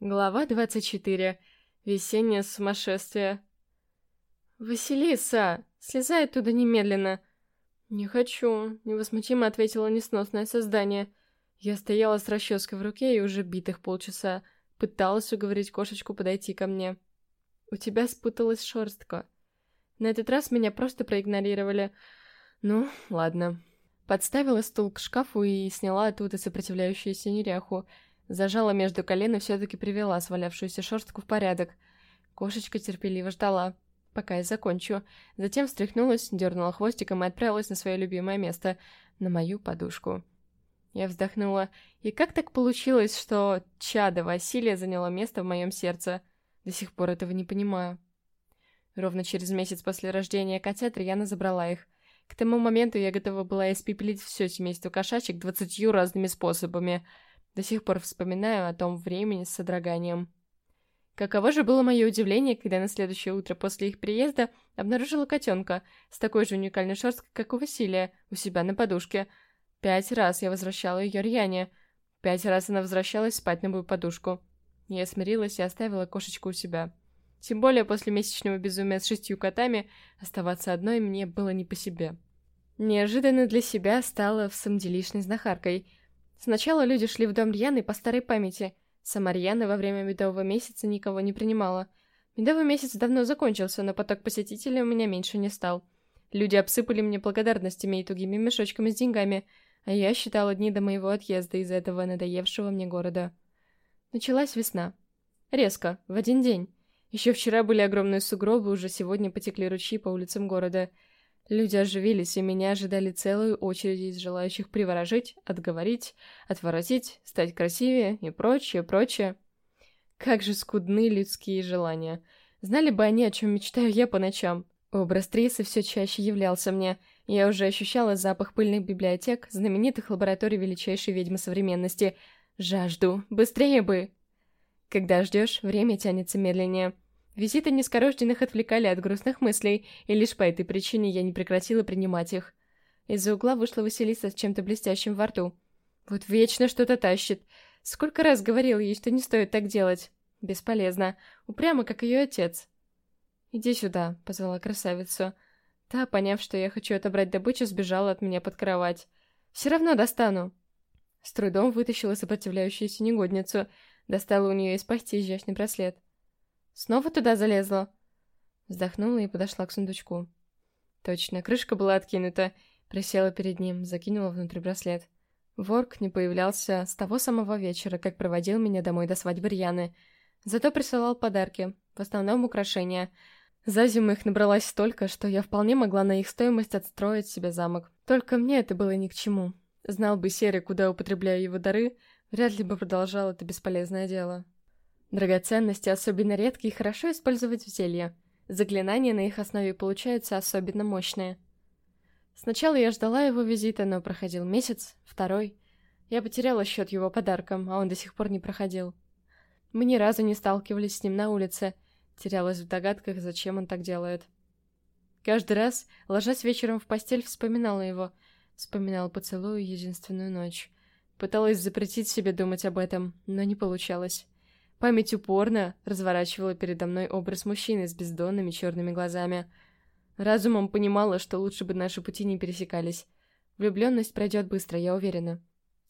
Глава 24. Весеннее сумасшествие. «Василиса! Слезай оттуда немедленно!» «Не хочу», — невозмутимо ответила несносное создание. Я стояла с расческой в руке и уже битых полчаса пыталась уговорить кошечку подойти ко мне. «У тебя спуталась шерстка». На этот раз меня просто проигнорировали. Ну, ладно. Подставила стул к шкафу и сняла оттуда сопротивляющуюся неряху — Зажала между колен и все-таки привела свалявшуюся шерстку в порядок. Кошечка терпеливо ждала, пока я закончу. Затем встряхнулась, дернула хвостиком и отправилась на свое любимое место, на мою подушку. Я вздохнула. И как так получилось, что чадо Василия заняло место в моем сердце? До сих пор этого не понимаю. Ровно через месяц после рождения котят Рьяна забрала их. К тому моменту я готова была испепелить все семейство кошачек двадцатью разными способами — до сих пор вспоминаю о том времени с содроганием. Каково же было мое удивление, когда на следующее утро после их приезда обнаружила котенка с такой же уникальной шерсткой, как у Василия, у себя на подушке. Пять раз я возвращала ее Рьяне. Пять раз она возвращалась спать на мою подушку. Я смирилась и оставила кошечку у себя. Тем более после месячного безумия с шестью котами оставаться одной мне было не по себе. Неожиданно для себя стала в самом делишной знахаркой – Сначала люди шли в дом Рьяны по старой памяти. Сама Рьяна во время медового месяца никого не принимала. Медовый месяц давно закончился, но поток посетителей у меня меньше не стал. Люди обсыпали мне благодарностями и тугими мешочками с деньгами, а я считала дни до моего отъезда из этого надоевшего мне города. Началась весна. Резко, в один день. Еще вчера были огромные сугробы, уже сегодня потекли ручьи по улицам города — Люди оживились, и меня ожидали целую очередь из желающих приворожить, отговорить, отворотить, стать красивее и прочее, прочее. Как же скудны людские желания. Знали бы они, о чем мечтаю я по ночам. Образ Трисы все чаще являлся мне. Я уже ощущала запах пыльных библиотек, знаменитых лабораторий величайшей ведьмы современности. Жажду. Быстрее бы! Когда ждешь, время тянется медленнее. Визиты нескорожденных отвлекали от грустных мыслей, и лишь по этой причине я не прекратила принимать их. Из-за угла вышла Василиса с чем-то блестящим во рту. Вот вечно что-то тащит. Сколько раз говорил ей, что не стоит так делать. Бесполезно. Упрямо, как ее отец. «Иди сюда», — позвала красавицу. Та, поняв, что я хочу отобрать добычу, сбежала от меня под кровать. «Все равно достану». С трудом вытащила сопротивляющуюся негодницу. Достала у нее из пасти изящный браслет. Снова туда залезла?» Вздохнула и подошла к сундучку. Точно, крышка была откинута. Присела перед ним, закинула внутрь браслет. Ворк не появлялся с того самого вечера, как проводил меня домой до свадьбы Рьяны. Зато присылал подарки, в основном украшения. За зиму их набралось столько, что я вполне могла на их стоимость отстроить себе замок. Только мне это было ни к чему. Знал бы Серый, куда употребляю его дары, вряд ли бы продолжал это бесполезное дело. Драгоценности особенно редкие хорошо использовать в зелье. Заклинания на их основе получаются особенно мощные. Сначала я ждала его визита, но проходил месяц, второй. Я потеряла счет его подаркам, а он до сих пор не проходил. Мы ни разу не сталкивались с ним на улице. Терялась в догадках, зачем он так делает. Каждый раз, ложась вечером в постель, вспоминала его. Вспоминала поцелую единственную ночь. Пыталась запретить себе думать об этом, но не получалось. Память упорно разворачивала передо мной образ мужчины с бездонными черными глазами. Разумом понимала, что лучше бы наши пути не пересекались. Влюбленность пройдет быстро, я уверена.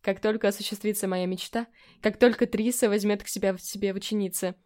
Как только осуществится моя мечта, как только Триса возьмет к себе в себе в ученицы,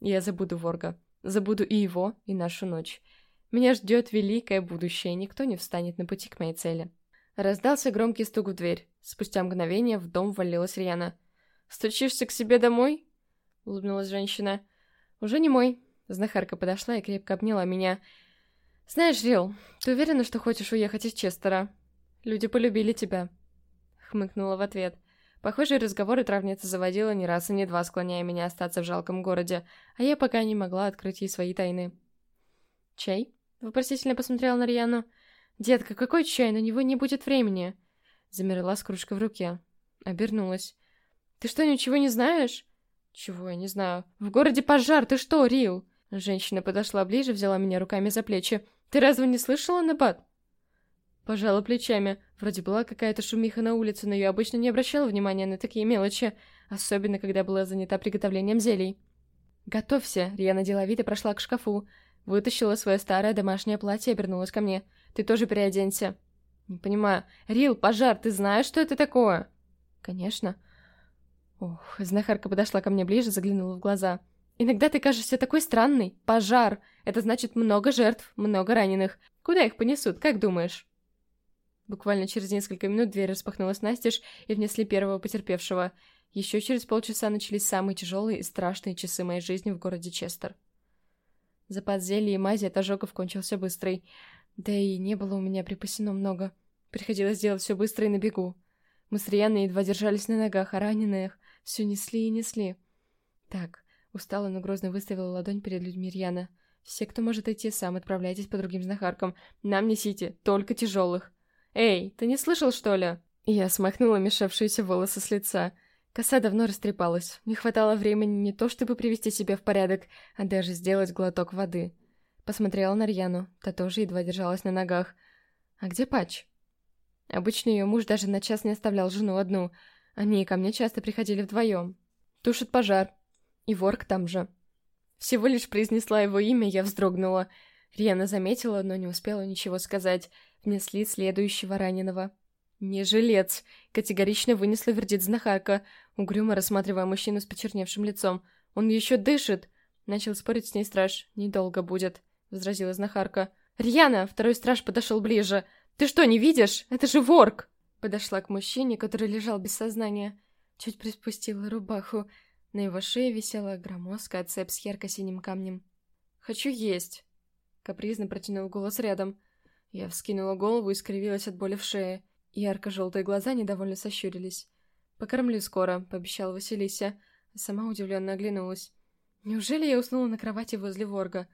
я забуду Ворга, забуду и его, и нашу ночь. Меня ждет великое будущее, никто не встанет на пути к моей цели. Раздался громкий стук в дверь. Спустя мгновение в дом ввалилась Рьяна. «Стучишься к себе домой?» — улыбнулась женщина. «Уже не мой». Знахарка подошла и крепко обняла меня. «Знаешь, Рил, ты уверена, что хочешь уехать из Честера? Люди полюбили тебя». Хмыкнула в ответ. Похожие разговоры травница заводила не раз и не два, склоняя меня остаться в жалком городе, а я пока не могла открыть ей свои тайны. «Чай?» — вопросительно посмотрела на Рьяну. «Детка, какой чай? На него не будет времени!» Замерла с кружкой в руке. Обернулась. «Ты что, ничего не знаешь?» «Чего, я не знаю. В городе пожар, ты что, Рил?» Женщина подошла ближе, взяла меня руками за плечи. «Ты разве не слышала, Набат?» Пожала плечами. Вроде была какая-то шумиха на улице, но я обычно не обращала внимания на такие мелочи, особенно когда была занята приготовлением зелий. «Готовься!» — Риана деловито прошла к шкафу. Вытащила свое старое домашнее платье и обернулась ко мне. «Ты тоже переоденься». «Не понимаю. Рил, пожар, ты знаешь, что это такое?» «Конечно». Ох, знахарка подошла ко мне ближе, заглянула в глаза. «Иногда ты кажешься такой странный. Пожар. Это значит много жертв, много раненых. Куда их понесут, как думаешь?» Буквально через несколько минут дверь распахнулась настежь и внесли первого потерпевшего. Еще через полчаса начались самые тяжелые и страшные часы моей жизни в городе Честер. Запас зелья и мази от ожогов кончился быстрый. Да и не было у меня припасено много. Приходилось делать все быстро и на бегу. Мы с Рианой едва держались на ногах, а раненых все несли и несли. Так, устала, но грозно выставила ладонь перед людьми Рьяна. Все, кто может идти сам, отправляйтесь по другим знахаркам. Нам несите, только тяжелых. «Эй, ты не слышал, что ли?» Я смахнула мешавшиеся волосы с лица. Коса давно растрепалась. Не хватало времени не то, чтобы привести себя в порядок, а даже сделать глоток воды. Посмотрела на Рьяну. Та тоже едва держалась на ногах. «А где Патч?» Обычно ее муж даже на час не оставлял жену одну. Они ко мне часто приходили вдвоем. Тушит пожар. И ворк там же. Всего лишь произнесла его имя, я вздрогнула. Рьяна заметила, но не успела ничего сказать внесли следующего раненого. «Не жилец!» — категорично вынесла вердит знахарка, угрюмо рассматривая мужчину с почерневшим лицом. «Он еще дышит!» — начал спорить с ней страж. «Недолго будет», — возразила знахарка. «Рьяна!» — второй страж подошел ближе. «Ты что, не видишь? Это же ворк!» Подошла к мужчине, который лежал без сознания. Чуть приспустила рубаху. На его шее висела громоздкая цепь с ярко-синим камнем. «Хочу есть!» — капризно протянул голос рядом. Я вскинула голову и скривилась от боли в шее. Ярко-желтые глаза недовольно сощурились. «Покормлю скоро», — пообещала Василися, а сама удивленно оглянулась. «Неужели я уснула на кровати возле ворга?»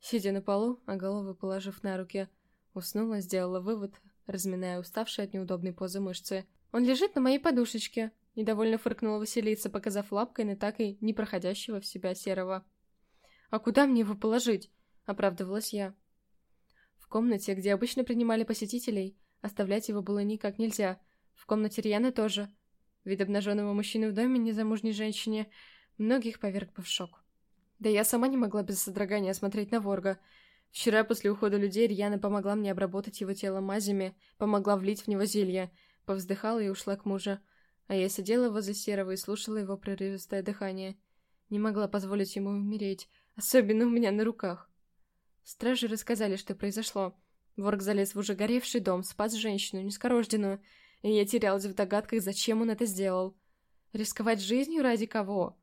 Сидя на полу, а голову положив на руки, уснула, сделала вывод, разминая уставшие от неудобной позы мышцы. «Он лежит на моей подушечке», — недовольно фыркнула Василиса, показав лапкой на так и не проходящего в себя серого. «А куда мне его положить?» — оправдывалась я. В комнате, где обычно принимали посетителей, оставлять его было никак нельзя. В комнате Рьяны тоже. Вид обнаженного мужчины в доме незамужней женщине многих поверг бы в шок. Да я сама не могла без содрогания смотреть на Ворга. Вчера после ухода людей Рьяна помогла мне обработать его тело мазями, помогла влить в него зелье, повздыхала и ушла к мужу. А я сидела возле Серого и слушала его прерывистое дыхание. Не могла позволить ему умереть, особенно у меня на руках. Стражи рассказали, что произошло. Ворк залез в уже горевший дом, спас женщину, нескорожденную, и я терялась в догадках, зачем он это сделал. Рисковать жизнью ради кого?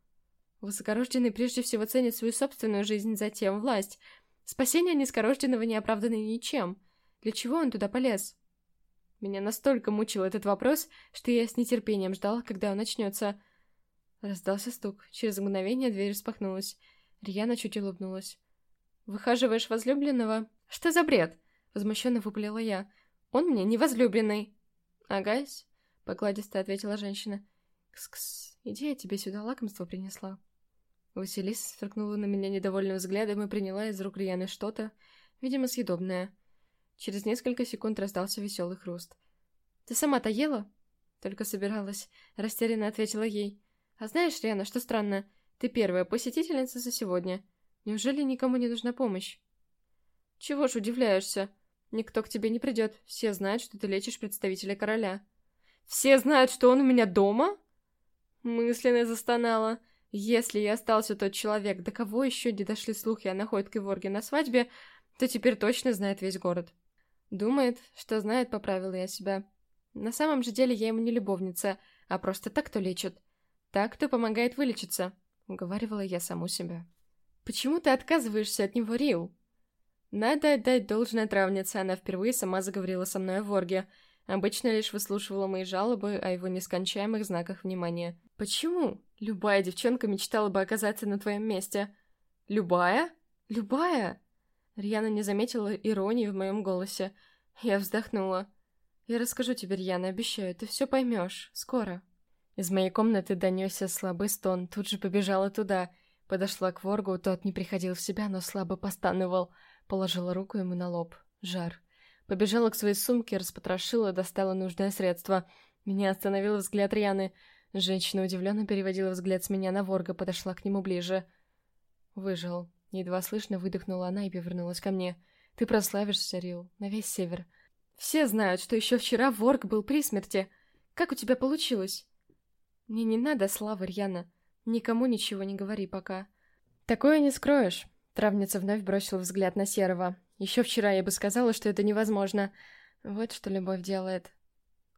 Высокорожденный прежде всего ценит свою собственную жизнь, затем власть. Спасение нескорожденного не оправдано ничем. Для чего он туда полез? Меня настолько мучил этот вопрос, что я с нетерпением ждала, когда он начнется. Раздался стук. Через мгновение дверь распахнулась. Рьяна чуть улыбнулась. Выхаживаешь возлюбленного? Что за бред? Возмущенно выпалила я. Он мне не возлюбленный. Агась? Покладисто ответила женщина. Кс-кс, иди, я тебе сюда лакомство принесла. Василиса сверкнула на меня недовольным взглядом и приняла из рук Рьяны что-то, видимо, съедобное. Через несколько секунд раздался веселый хруст. «Ты сама-то ела?» Только собиралась. Растерянно ответила ей. «А знаешь, Риана, что странно? Ты первая посетительница за сегодня. Неужели никому не нужна помощь? Чего ж удивляешься? Никто к тебе не придет. Все знают, что ты лечишь представителя короля. Все знают, что он у меня дома? Мысленно застонала. Если и остался тот человек, до кого еще не дошли слухи о находке Ворги на свадьбе, то теперь точно знает весь город. Думает, что знает, поправила я себя. На самом же деле я ему не любовница, а просто так, кто лечит. Так, кто помогает вылечиться, уговаривала я саму себя. «Почему ты отказываешься от него, Рил?» Надо отдать должное травнице, она впервые сама заговорила со мной о Ворге. Обычно лишь выслушивала мои жалобы о его нескончаемых знаках внимания. «Почему? Любая девчонка мечтала бы оказаться на твоем месте». «Любая? Любая?» Рьяна не заметила иронии в моем голосе. Я вздохнула. «Я расскажу тебе, Рьяна, обещаю, ты все поймешь. Скоро». Из моей комнаты донесся слабый стон, тут же побежала туда — Подошла к Воргу, тот не приходил в себя, но слабо постановал. Положила руку ему на лоб. Жар. Побежала к своей сумке, распотрошила, достала нужное средство. Меня остановил взгляд Рьяны. Женщина удивленно переводила взгляд с меня на Ворга, подошла к нему ближе. Выжил. Едва слышно выдохнула она и повернулась ко мне. «Ты прославишься, Рил, на весь север. Все знают, что еще вчера Ворг был при смерти. Как у тебя получилось?» «Мне не надо славы, Рьяна. Никому ничего не говори пока». «Такое не скроешь». Травница вновь бросила взгляд на Серого. «Еще вчера я бы сказала, что это невозможно. Вот что любовь делает».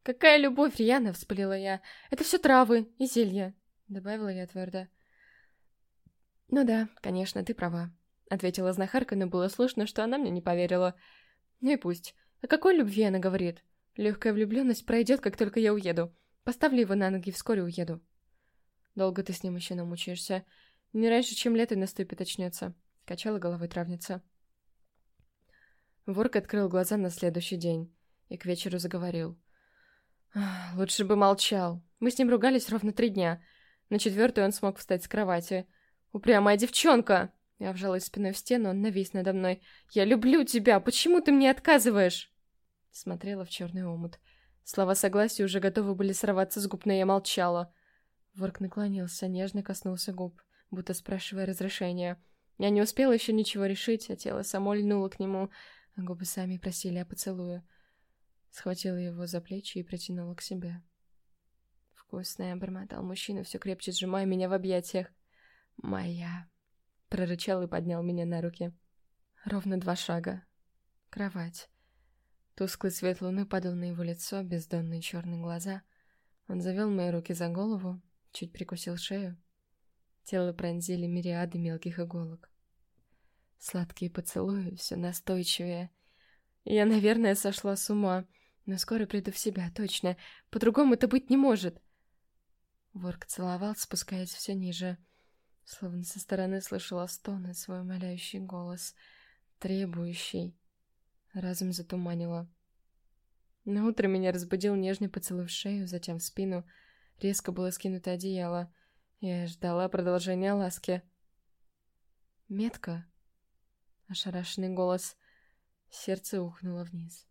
«Какая любовь, Рьяна?» — вспылила я. «Это все травы и зелья», — добавила я твердо. «Ну да, конечно, ты права», — ответила знахарка, но было слышно, что она мне не поверила. «Ну и пусть. О какой любви она говорит? Легкая влюбленность пройдет, как только я уеду. Поставлю его на ноги, вскоре уеду». «Долго ты с ним еще намучаешься. Не раньше, чем лето наступит, очнется», — качала головой травница. Ворк открыл глаза на следующий день и к вечеру заговорил. «Лучше бы молчал. Мы с ним ругались ровно три дня. На четвертый он смог встать с кровати. «Упрямая девчонка!» Я вжалась спиной в стену, он навис надо мной. «Я люблю тебя! Почему ты мне отказываешь?» Смотрела в черный омут. Слова согласия уже готовы были сорваться с губ, но я молчала. Ворк наклонился, нежно коснулся губ, будто спрашивая разрешения. Я не успела еще ничего решить, а тело само льнуло к нему, губы сами просили о поцелуе. Схватила его за плечи и притянула к себе. «Вкусная», — бормотал мужчина, все крепче сжимая меня в объятиях. «Моя!» — прорычал и поднял меня на руки. Ровно два шага. Кровать. Тусклый свет луны падал на его лицо, бездонные черные глаза. Он завел мои руки за голову, чуть прикусил шею. Тело пронзили мириады мелких иголок. Сладкие поцелуи, все настойчивее. Я, наверное, сошла с ума, но скоро приду в себя, точно. По-другому это быть не может. Ворк целовал, спускаясь все ниже. Словно со стороны слышала стоны, свой умоляющий голос, требующий. Разум затуманило. На утро меня разбудил нежный поцелуй в шею, затем в спину. Резко было скинуто одеяло. Я ждала продолжения ласки. «Метка?» Ошарашенный голос. Сердце ухнуло вниз.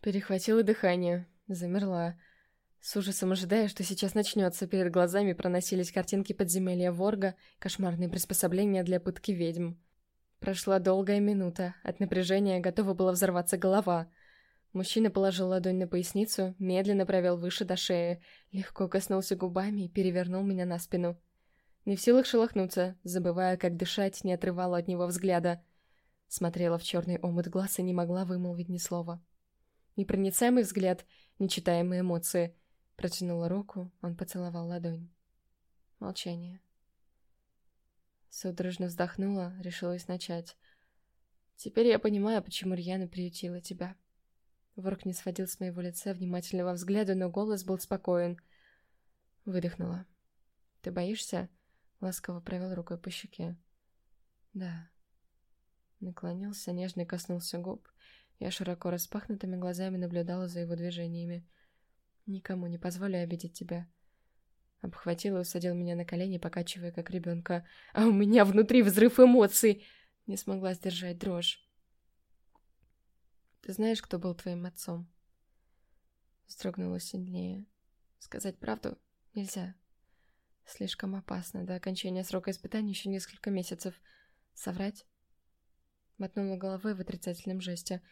Перехватило дыхание. Замерла. С ужасом ожидая, что сейчас начнется, перед глазами проносились картинки подземелья Ворга, кошмарные приспособления для пытки ведьм. Прошла долгая минута, от напряжения готова была взорваться голова. Мужчина положил ладонь на поясницу, медленно провел выше до шеи, легко коснулся губами и перевернул меня на спину. Не в силах шелохнуться, забывая, как дышать, не отрывала от него взгляда. Смотрела в черный омут глаз и не могла вымолвить ни слова. Непроницаемый взгляд, нечитаемые эмоции — Протянула руку, он поцеловал ладонь. Молчание. Судорожно вздохнула, решилась начать. «Теперь я понимаю, почему Рьяна приютила тебя». Ворк не сводил с моего лица внимательного взгляда, но голос был спокоен. Выдохнула. «Ты боишься?» Ласково провел рукой по щеке. «Да». Наклонился, нежно коснулся губ. Я широко распахнутыми глазами наблюдала за его движениями. Никому не позволю обидеть тебя. Обхватил и усадил меня на колени, покачивая, как ребенка. А у меня внутри взрыв эмоций. Не смогла сдержать дрожь. Ты знаешь, кто был твоим отцом? Строгнула сильнее. Сказать правду нельзя. Слишком опасно. До окончания срока испытаний еще несколько месяцев. Соврать? Мотнула головой в отрицательном жесте.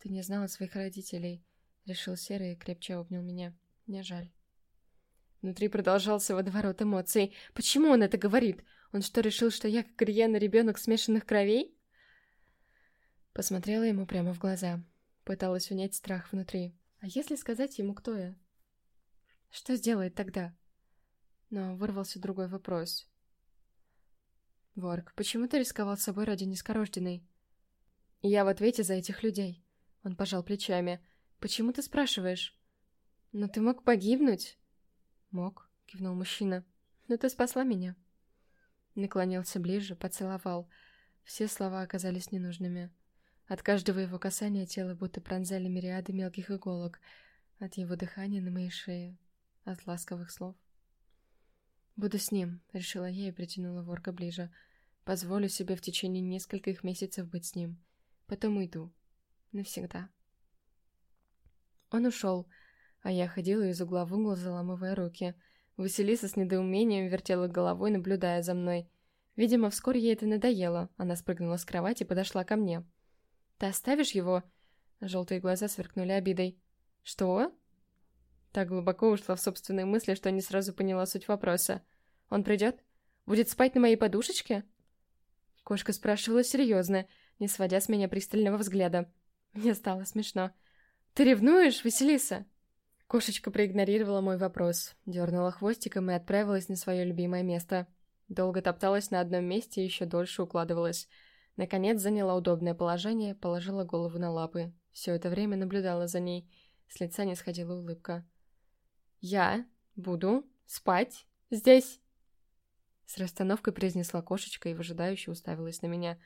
Ты не знала своих родителей. Решил Серый и крепче обнял меня. Мне жаль. Внутри продолжался водоворот эмоций. Почему он это говорит? Он что, решил, что я, как Рьяна, ребенок смешанных кровей? Посмотрела ему прямо в глаза. Пыталась унять страх внутри. А если сказать ему, кто я? Что сделает тогда? Но вырвался другой вопрос. Ворк, почему ты рисковал собой ради нескорожденной? Я в ответе за этих людей. Он пожал плечами. «Почему ты спрашиваешь?» «Но ты мог погибнуть?» «Мог», — кивнул мужчина. «Но ты спасла меня». Наклонился ближе, поцеловал. Все слова оказались ненужными. От каждого его касания тело будто пронзали мириады мелких иголок. От его дыхания на моей шее. От ласковых слов. «Буду с ним», — решила я и притянула ворка ближе. «Позволю себе в течение нескольких месяцев быть с ним. Потом уйду. Навсегда». Он ушел, а я ходила из угла в угол, заламывая руки. Василиса с недоумением вертела головой, наблюдая за мной. Видимо, вскоре ей это надоело. Она спрыгнула с кровати и подошла ко мне. «Ты оставишь его?» Желтые глаза сверкнули обидой. «Что?» Так глубоко ушла в собственные мысли, что не сразу поняла суть вопроса. «Он придет? Будет спать на моей подушечке?» Кошка спрашивала серьезно, не сводя с меня пристального взгляда. Мне стало смешно. «Ты ревнуешь, Василиса?» Кошечка проигнорировала мой вопрос, дернула хвостиком и отправилась на свое любимое место. Долго топталась на одном месте и еще дольше укладывалась. Наконец заняла удобное положение, положила голову на лапы. Все это время наблюдала за ней. С лица не сходила улыбка. «Я буду спать здесь!» С расстановкой произнесла кошечка и выжидающе уставилась на меня.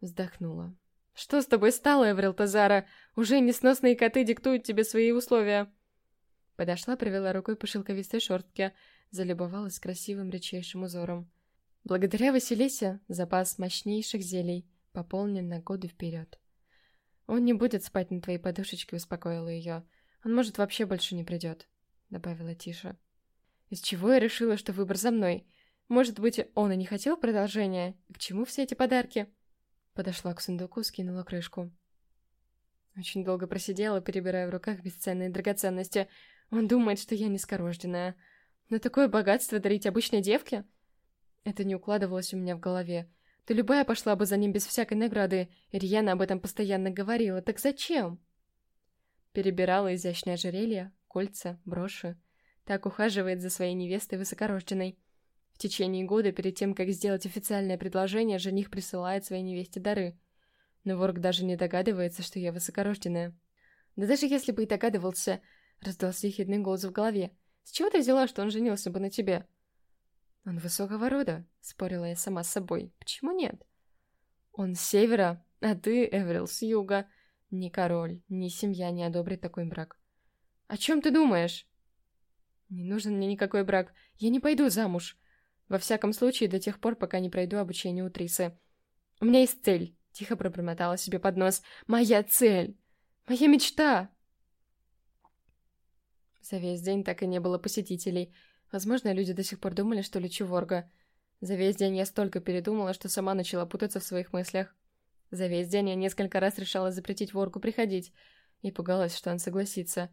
Вздохнула. «Что с тобой стало, Эврил Тазара? Уже несносные коты диктуют тебе свои условия!» Подошла, провела рукой по шелковистой шортке, залюбовалась красивым редчайшим узором. Благодаря Василисе запас мощнейших зелий пополнен на годы вперед. «Он не будет спать на твоей подушечке», — успокоила ее. «Он, может, вообще больше не придет», — добавила тише. «Из чего я решила, что выбор за мной? Может быть, он и не хотел продолжения? К чему все эти подарки?» Подошла к сундуку, скинула крышку. Очень долго просидела, перебирая в руках бесценные драгоценности. Он думает, что я нескорожденная. Но такое богатство дарить обычной девке? Это не укладывалось у меня в голове. Да любая пошла бы за ним без всякой награды. Ирьяна об этом постоянно говорила. Так зачем? Перебирала изящное ожерелье, кольца, броши. Так ухаживает за своей невестой высокорожденной. В течение года, перед тем, как сделать официальное предложение, жених присылает своей невесте дары. Но Ворк даже не догадывается, что я высокорожденная. Да даже если бы и догадывался, раздался ехидный голос в голове. С чего ты взяла, что он женился бы на тебе? Он высокого рода, спорила я сама с собой. Почему нет? Он с севера, а ты, Эврил, с юга. Ни король, ни семья не одобрит такой брак. О чем ты думаешь? Не нужен мне никакой брак. Я не пойду замуж. Во всяком случае, до тех пор, пока не пройду обучение у Трисы. У меня есть цель, тихо пробормотала себе под нос. Моя цель! Моя мечта! За весь день так и не было посетителей. Возможно, люди до сих пор думали, что лечу ворга. За весь день я столько передумала, что сама начала путаться в своих мыслях. За весь день я несколько раз решала запретить воргу приходить и пугалась, что он согласится.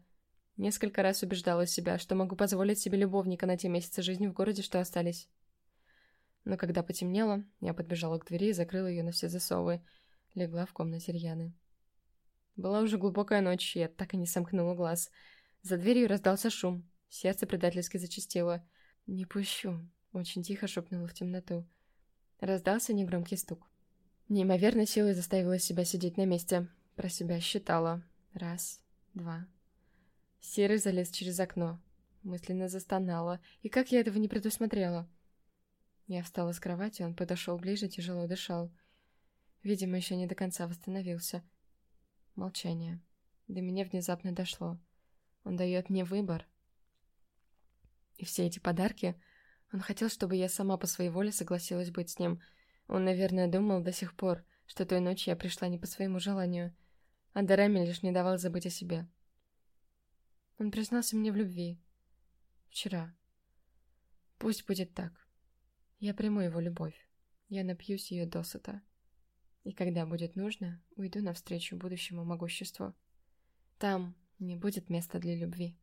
Несколько раз убеждала себя, что могу позволить себе любовника на те месяцы жизни в городе, что остались. Но когда потемнело, я подбежала к двери и закрыла ее на все засовы. Легла в комнате Рьяны. Была уже глубокая ночь, и я так и не сомкнула глаз — за дверью раздался шум. Сердце предательски зачастило. «Не пущу», — очень тихо шепнула в темноту. Раздался негромкий стук. Неимоверной силой заставила себя сидеть на месте. Про себя считала. Раз, два. Серый залез через окно. Мысленно застонала. И как я этого не предусмотрела? Я встала с кровати, он подошел ближе, тяжело дышал. Видимо, еще не до конца восстановился. Молчание. До меня внезапно дошло. Он дает мне выбор. И все эти подарки... Он хотел, чтобы я сама по своей воле согласилась быть с ним. Он, наверное, думал до сих пор, что той ночью я пришла не по своему желанию. А Дарами лишь не давал забыть о себе. Он признался мне в любви. Вчера. Пусть будет так. Я приму его любовь. Я напьюсь ее досыта. И когда будет нужно, уйду навстречу будущему могуществу. Там, не будет места для любви.